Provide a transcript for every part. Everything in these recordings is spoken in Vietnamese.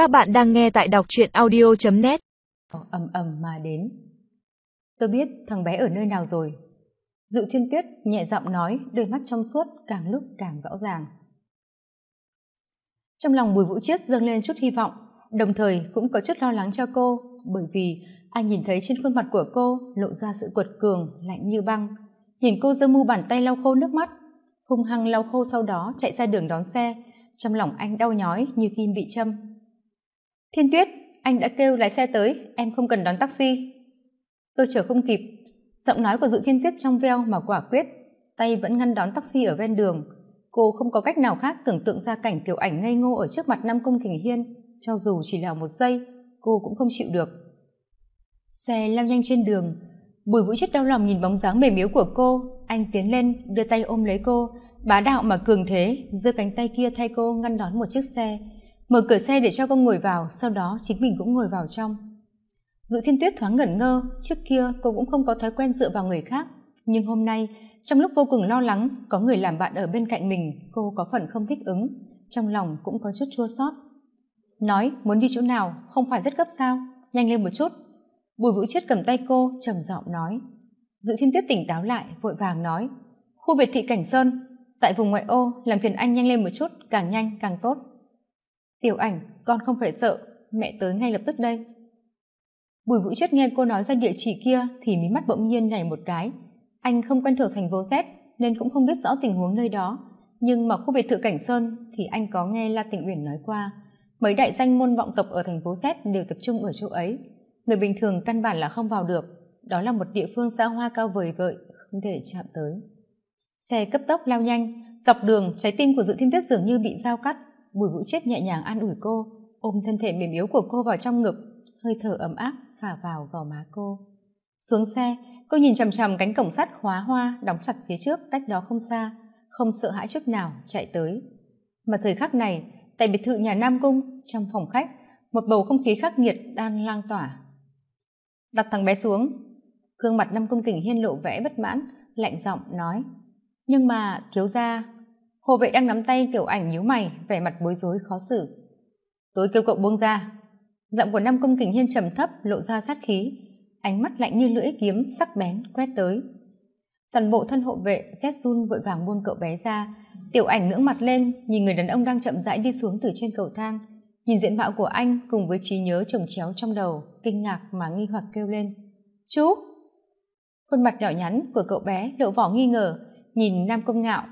Các bạn đang nghe tại đọc truyện audio.net ầm ầm mà đến. Tôi biết thằng bé ở nơi nào rồi. dự thiên tuyết nhẹ giọng nói, đôi mắt trong suốt càng lúc càng rõ ràng. Trong lòng bùi vũ chiết dâng lên chút hy vọng, đồng thời cũng có chút lo lắng cho cô, bởi vì anh nhìn thấy trên khuôn mặt của cô lộ ra sự quật cường, lạnh như băng. Nhìn cô giơ mu bàn tay lau khô nước mắt, hung hăng lau khô sau đó chạy ra đường đón xe, trong lòng anh đau nhói như kim bị châm thiên tuyết, anh đã kêu lái xe tới, em không cần đón taxi. Tôi chờ không kịp. Giọng nói của dụ thiên tuyết trong veo mà quả quyết, tay vẫn ngăn đón taxi ở ven đường. Cô không có cách nào khác tưởng tượng ra cảnh kiểu ảnh ngây ngô ở trước mặt nam công kình hiên, cho dù chỉ là một giây, cô cũng không chịu được. Xe lao nhanh trên đường. Bùi vũ chết đau lòng nhìn bóng dáng mềm yếu của cô. Anh tiến lên, đưa tay ôm lấy cô. Bá đạo mà cường thế, giơ cánh tay kia thay cô ngăn đón một chiếc xe mở cửa xe để cho cô ngồi vào, sau đó chính mình cũng ngồi vào trong. Dự thiên tuyết thoáng ngẩn ngơ, trước kia cô cũng không có thói quen dựa vào người khác. Nhưng hôm nay, trong lúc vô cùng lo lắng, có người làm bạn ở bên cạnh mình, cô có phần không thích ứng. Trong lòng cũng có chút chua xót. Nói, muốn đi chỗ nào? Không phải rất gấp sao? Nhanh lên một chút. Bùi vũ chết cầm tay cô, trầm giọng nói. Dự thiên tuyết tỉnh táo lại, vội vàng nói. Khu biệt thị cảnh sơn, tại vùng ngoại ô, làm phiền anh nhanh lên một chút, càng nhanh, càng tốt tiểu ảnh, con không phải sợ, mẹ tới ngay lập tức đây. Bùi vũ chất nghe cô nói ra địa chỉ kia thì mí mắt bỗng nhiên nhảy một cái. Anh không quen thuộc thành phố z nên cũng không biết rõ tình huống nơi đó. Nhưng mà khu biệt thự cảnh sơn thì anh có nghe la tịnh uyển nói qua. Mấy đại danh môn vọng tộc ở thành phố z đều tập trung ở chỗ ấy. Người bình thường căn bản là không vào được. Đó là một địa phương xa hoa cao vời vợi, không thể chạm tới. Xe cấp tốc lao nhanh, dọc đường trái tim của dự thiên tuyết dường như bị dao cắt bùi vũ chết nhẹ nhàng an ủi cô, ôm thân thể mềm yếu của cô vào trong ngực, hơi thở ấm áp phả vào vào má cô. Xuống xe, cô nhìn chằm chằm cánh cổng sắt khóa hoa đóng chặt phía trước cách đó không xa, không sợ hãi chút nào chạy tới. Mà thời khắc này, tại biệt thự nhà nam cung, trong phòng khách, một bầu không khí khắc nghiệt đang lan tỏa. Đặt thằng bé xuống, gương mặt nam cung kình hiên lộ vẽ bất mãn, lạnh giọng nói, nhưng mà, thiếu gia hồ vệ đang nắm tay tiểu ảnh nhíu mày, vẻ mặt bối rối khó xử. Tôi kêu cậu buông ra. Giọng của nam công kình hiên trầm thấp, lộ ra sát khí. Ánh mắt lạnh như lưỡi kiếm, sắc bén, quét tới. Toàn bộ thân hộ vệ rét run vội vàng buông cậu bé ra. Tiểu ảnh ngưỡng mặt lên, nhìn người đàn ông đang chậm rãi đi xuống từ trên cầu thang. Nhìn diện mạo của anh cùng với trí nhớ chồng chéo trong đầu, kinh ngạc mà nghi hoặc kêu lên. Chú! Khuôn mặt nhỏ nhắn của cậu bé lộ vỏ nghi ngờ, nhìn nam công ngạo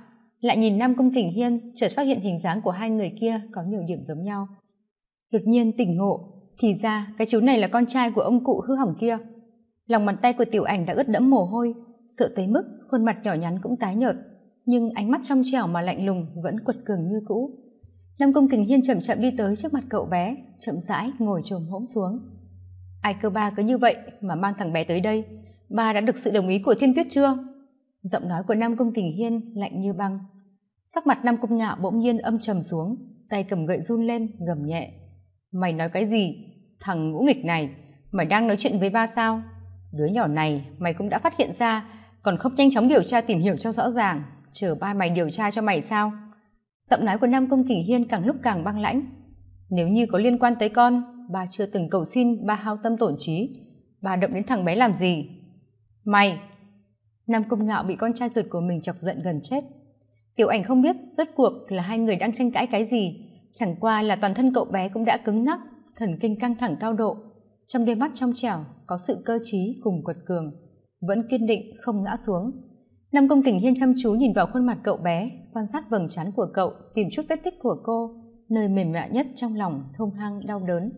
lại nhìn nam công kình hiên, chợt phát hiện hình dáng của hai người kia có nhiều điểm giống nhau. Đột nhiên tỉnh ngộ, thì ra cái chú này là con trai của ông cụ hư hỏng kia. Lòng bàn tay của tiểu ảnh đã ướt đẫm mồ hôi, sợ tới mức khuôn mặt nhỏ nhắn cũng tái nhợt, nhưng ánh mắt trong trẻo mà lạnh lùng vẫn quật cường như cũ. Nam công kình hiên chậm chậm đi tới trước mặt cậu bé, chậm rãi ngồi trồm hỗn xuống. Ai cơ ba cứ như vậy mà mang thằng bé tới đây? Ba đã được sự đồng ý của thiên tuyết chưa? Giọng nói của nam công kình hiên lạnh như băng. Sắc mặt nam công ngạo bỗng nhiên âm trầm xuống, tay cầm gậy run lên, gầm nhẹ. Mày nói cái gì? Thằng ngũ nghịch này, mày đang nói chuyện với ba sao? Đứa nhỏ này, mày cũng đã phát hiện ra, còn không nhanh chóng điều tra tìm hiểu cho rõ ràng, chờ ba mày điều tra cho mày sao? Giọng nói của nam công kỷ hiên càng lúc càng băng lãnh. Nếu như có liên quan tới con, ba chưa từng cầu xin ba hao tâm tổn trí, ba động đến thằng bé làm gì? Mày nam công ngạo bị con trai ruột của mình chọc giận gần chết. Tiểu ảnh không biết rốt cuộc là hai người đang tranh cãi cái gì. Chẳng qua là toàn thân cậu bé cũng đã cứng ngắc, thần kinh căng thẳng cao độ. Trong đôi mắt trong trẻo, có sự cơ trí cùng quật cường, vẫn kiên định, không ngã xuống. Nam công kình hiên chăm chú nhìn vào khuôn mặt cậu bé, quan sát vầng trán của cậu, tìm chút vết tích của cô, nơi mềm mại nhất trong lòng thông thang đau đớn.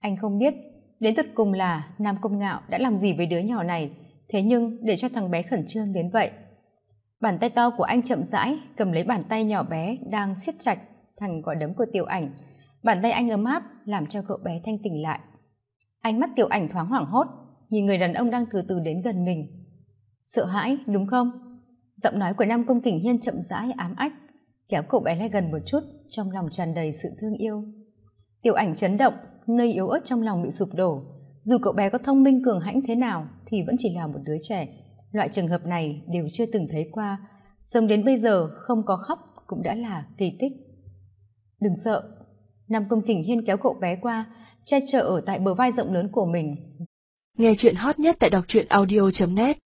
Anh không biết, đến tuyệt cùng là nam công ngạo đã làm gì với đứa nhỏ này thế nhưng, để cho thằng bé khẩn trương đến vậy. Bàn tay to của anh chậm rãi, cầm lấy bàn tay nhỏ bé đang siết chặt thành quả đấm của tiểu ảnh. Bàn tay anh ấm áp, làm cho cậu bé thanh tỉnh lại. Ánh mắt tiểu ảnh thoáng hoảng hốt, nhìn người đàn ông đang từ từ đến gần mình. Sợ hãi, đúng không? Giọng nói của nam công kình hiên chậm rãi, ám ách, kéo cậu bé lại gần một chút, trong lòng tràn đầy sự thương yêu. Tiểu ảnh chấn động, nơi yếu ớt trong lòng bị sụp đổ dù cậu bé có thông minh cường hãnh thế nào thì vẫn chỉ là một đứa trẻ. Loại trường hợp này đều chưa từng thấy qua. Sống đến bây giờ, không có khóc cũng đã là kỳ tích. Đừng sợ. Nam công kình hiên kéo cậu bé qua, che chở ở tại bờ vai rộng lớn của mình. Nghe chuyện hot nhất tại đọc truyện audio net.